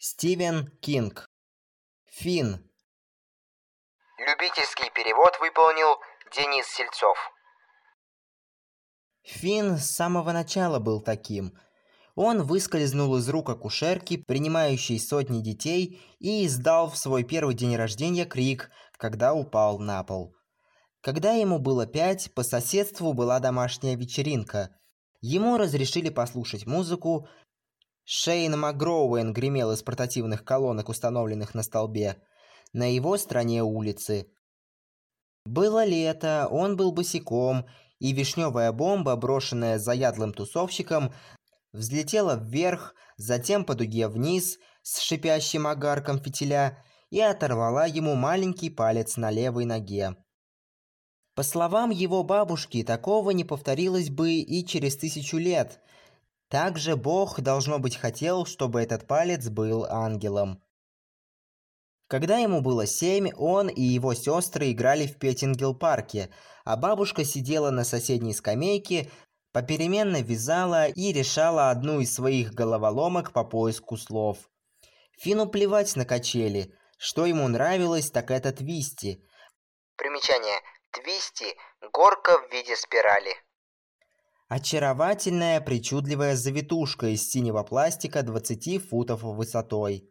Стивен Кинг. Фин. Любительский перевод выполнил Денис Сельцов. Фин с самого начала был таким. Он выскользнул из рук акушерки, принимающей сотни детей, и издал в свой первый день рождения крик, когда упал на пол. Когда ему было пять, по соседству была домашняя вечеринка. Ему разрешили послушать музыку. Шейн Макгроуэн гремел из портативных колонок, установленных на столбе. На его стороне улицы. Было лето, он был босиком, и вишневая бомба, брошенная заядлым тусовщиком, взлетела вверх, затем по дуге вниз с шипящим огарком фитиля и оторвала ему маленький палец на левой ноге. По словам его бабушки, такого не повторилось бы и через тысячу лет. Также Бог, должно быть, хотел, чтобы этот палец был ангелом. Когда ему было семь, он и его сестры играли в Петтингел-парке, а бабушка сидела на соседней скамейке, попеременно вязала и решала одну из своих головоломок по поиску слов. Фину плевать на качели. Что ему нравилось, так это твисти. Примечание. Твисти – горка в виде спирали. Очаровательная, причудливая завитушка из синего пластика 20 футов высотой.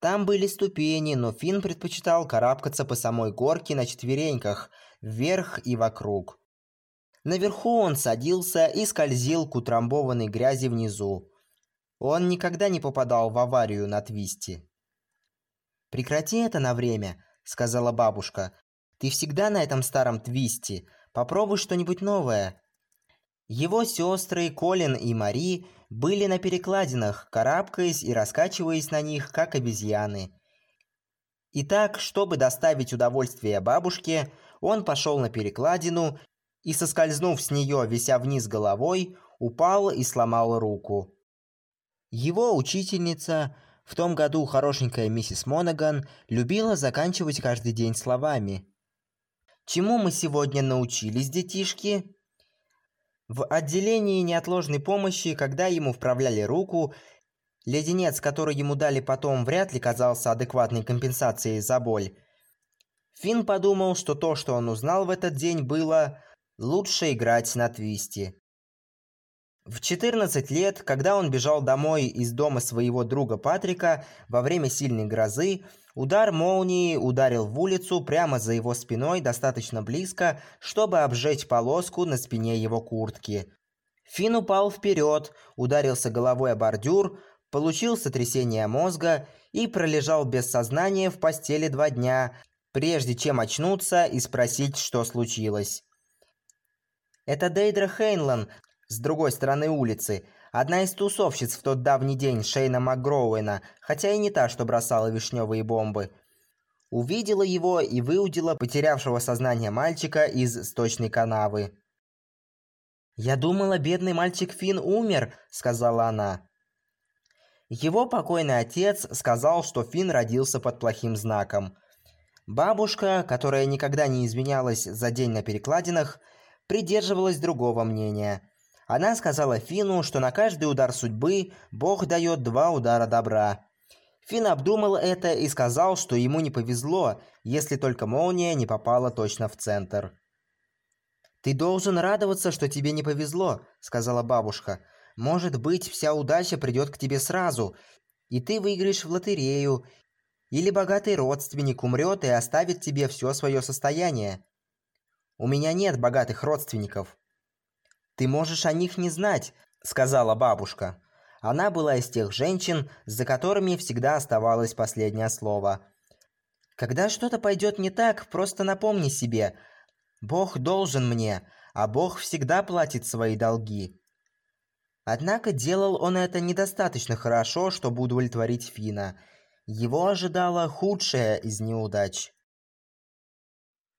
Там были ступени, но Финн предпочитал карабкаться по самой горке на четвереньках, вверх и вокруг. Наверху он садился и скользил к утрамбованной грязи внизу. Он никогда не попадал в аварию на твисте. «Прекрати это на время», — сказала бабушка. «Ты всегда на этом старом твисте. Попробуй что-нибудь новое». Его сестры Колин и Мари были на перекладинах, карабкаясь и раскачиваясь на них, как обезьяны. Итак, чтобы доставить удовольствие бабушке, он пошел на перекладину и, соскользнув с нее, вися вниз головой, упал и сломал руку. Его учительница, в том году хорошенькая миссис Монаган, любила заканчивать каждый день словами. «Чему мы сегодня научились, детишки?» В отделении неотложной помощи, когда ему вправляли руку, леденец, который ему дали потом, вряд ли казался адекватной компенсацией за боль. Финн подумал, что то, что он узнал в этот день, было лучше играть на твисте. В 14 лет, когда он бежал домой из дома своего друга Патрика во время сильной грозы, удар молнии ударил в улицу прямо за его спиной достаточно близко, чтобы обжечь полоску на спине его куртки. Финн упал вперед, ударился головой о бордюр, получил сотрясение мозга и пролежал без сознания в постели два дня, прежде чем очнуться и спросить, что случилось. Это Дейдра Хейнлан с другой стороны улицы. Одна из тусовщиц в тот давний день Шейна МакГроуэна, хотя и не та, что бросала вишневые бомбы. Увидела его и выудила потерявшего сознание мальчика из сточной канавы. «Я думала, бедный мальчик Финн умер», — сказала она. Его покойный отец сказал, что Финн родился под плохим знаком. Бабушка, которая никогда не изменялась за день на перекладинах, придерживалась другого мнения. Она сказала Фину, что на каждый удар судьбы Бог дает два удара добра. Фин обдумал это и сказал, что ему не повезло, если только молния не попала точно в центр. «Ты должен радоваться, что тебе не повезло», — сказала бабушка. «Может быть, вся удача придет к тебе сразу, и ты выиграешь в лотерею, или богатый родственник умрет и оставит тебе все свое состояние. У меня нет богатых родственников. «Ты можешь о них не знать», — сказала бабушка. Она была из тех женщин, за которыми всегда оставалось последнее слово. «Когда что-то пойдет не так, просто напомни себе. Бог должен мне, а Бог всегда платит свои долги». Однако делал он это недостаточно хорошо, чтобы удовлетворить Фина. Его ожидало худшее из неудач.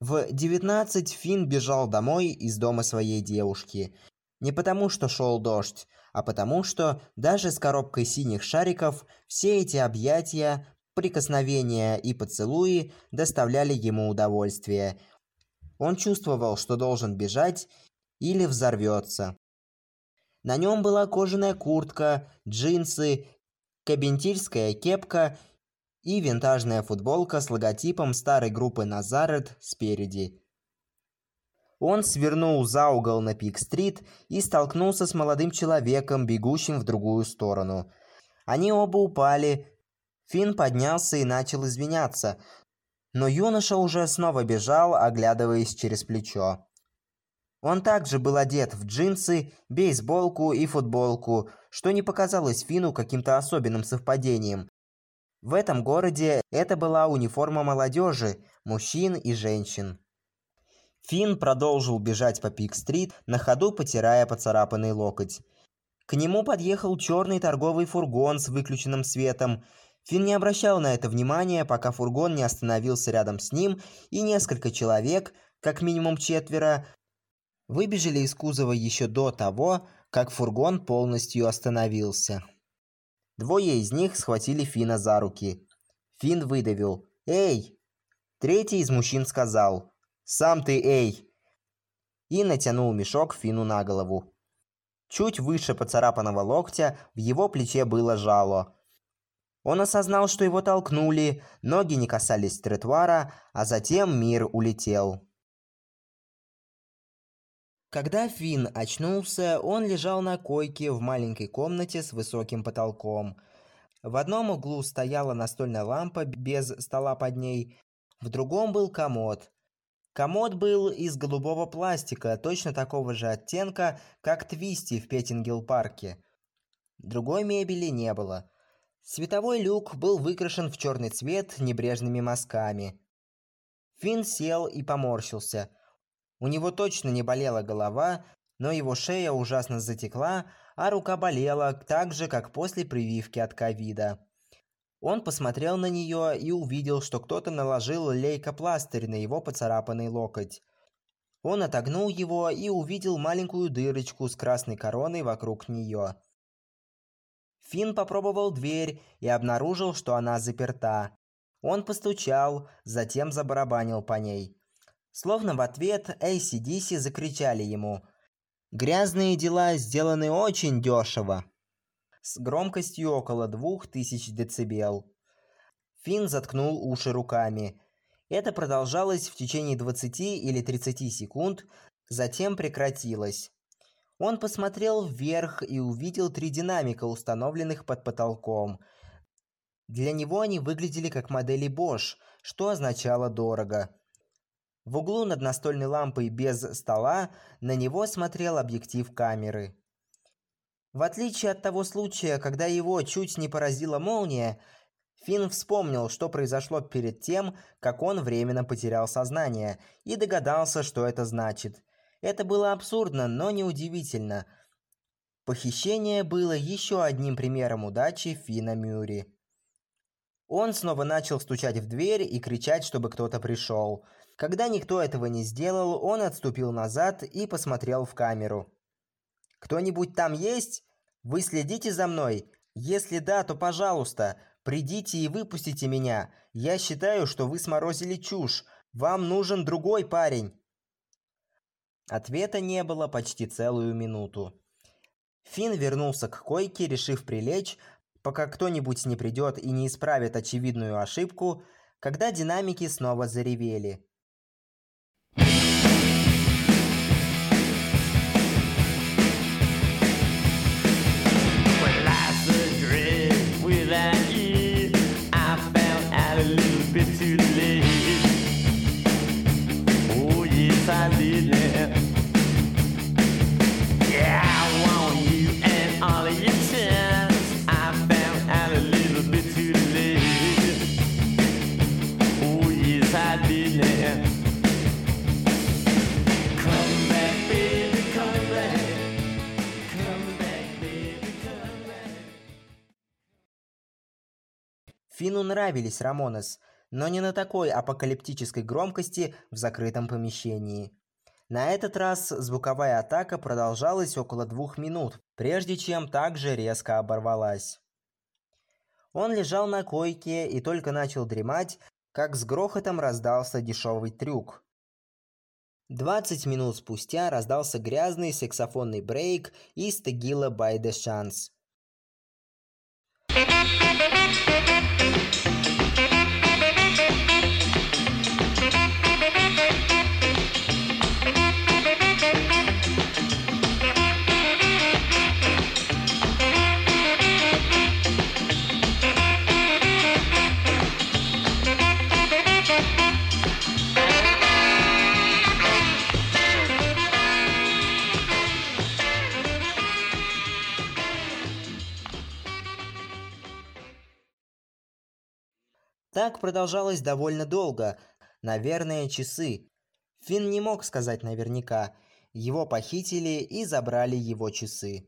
В 19 Финн бежал домой из дома своей девушки. Не потому, что шел дождь, а потому, что даже с коробкой синих шариков все эти объятия, прикосновения и поцелуи доставляли ему удовольствие. Он чувствовал, что должен бежать или взорвется. На нем была кожаная куртка, джинсы, кабинтильская кепка и винтажная футболка с логотипом старой группы Назарет спереди. Он свернул за угол на Пик-стрит и столкнулся с молодым человеком, бегущим в другую сторону. Они оба упали. Финн поднялся и начал извиняться, но юноша уже снова бежал, оглядываясь через плечо. Он также был одет в джинсы, бейсболку и футболку, что не показалось Фину каким-то особенным совпадением. В этом городе это была униформа молодежи, мужчин и женщин. Фин продолжил бежать по Пик-стрит, на ходу потирая поцарапанный локоть. К нему подъехал черный торговый фургон с выключенным светом. Фин не обращал на это внимания, пока фургон не остановился рядом с ним, и несколько человек, как минимум четверо, выбежали из кузова еще до того, как фургон полностью остановился. Двое из них схватили Фина за руки. Фин выдавил «Эй!». Третий из мужчин сказал «Сам ты, эй!» и натянул мешок Фину на голову. Чуть выше поцарапанного локтя в его плече было жало. Он осознал, что его толкнули, ноги не касались тротуара, а затем мир улетел. Когда Финн очнулся, он лежал на койке в маленькой комнате с высоким потолком. В одном углу стояла настольная лампа без стола под ней, в другом был комод. Комод был из голубого пластика, точно такого же оттенка, как Твисти в Петтингел-парке. Другой мебели не было. Световой люк был выкрашен в черный цвет небрежными мазками. Финн сел и поморщился – у него точно не болела голова, но его шея ужасно затекла, а рука болела так же, как после прививки от ковида. Он посмотрел на нее и увидел, что кто-то наложил лейкопластырь на его поцарапанный локоть. Он отогнул его и увидел маленькую дырочку с красной короной вокруг нее. Финн попробовал дверь и обнаружил, что она заперта. Он постучал, затем забарабанил по ней. Словно в ответ ACDC закричали ему «Грязные дела сделаны очень дешево!» с громкостью около 2000 дБ. Финн заткнул уши руками. Это продолжалось в течение 20 или 30 секунд, затем прекратилось. Он посмотрел вверх и увидел три динамика, установленных под потолком. Для него они выглядели как модели Bosch, что означало «дорого». В углу над настольной лампой без стола на него смотрел объектив камеры. В отличие от того случая, когда его чуть не поразила молния, Финн вспомнил, что произошло перед тем, как он временно потерял сознание, и догадался, что это значит. Это было абсурдно, но неудивительно. Похищение было еще одним примером удачи Фина Мюри. Он снова начал стучать в дверь и кричать, чтобы кто-то пришел. Когда никто этого не сделал, он отступил назад и посмотрел в камеру. «Кто-нибудь там есть? Вы следите за мной? Если да, то, пожалуйста, придите и выпустите меня. Я считаю, что вы сморозили чушь. Вам нужен другой парень». Ответа не было почти целую минуту. Финн вернулся к койке, решив прилечь, пока кто-нибудь не придет и не исправит очевидную ошибку, когда динамики снова заревели. Фину нравились Рамонес, но не на такой апокалиптической громкости в закрытом помещении. На этот раз звуковая атака продолжалась около двух минут, прежде чем также резко оборвалась. Он лежал на койке и только начал дремать, как с грохотом раздался дешевый трюк. 20 минут спустя раздался грязный саксофонный брейк из Тегила by the Chance. Так продолжалось довольно долго, наверное, часы. Финн не мог сказать наверняка. Его похитили и забрали его часы.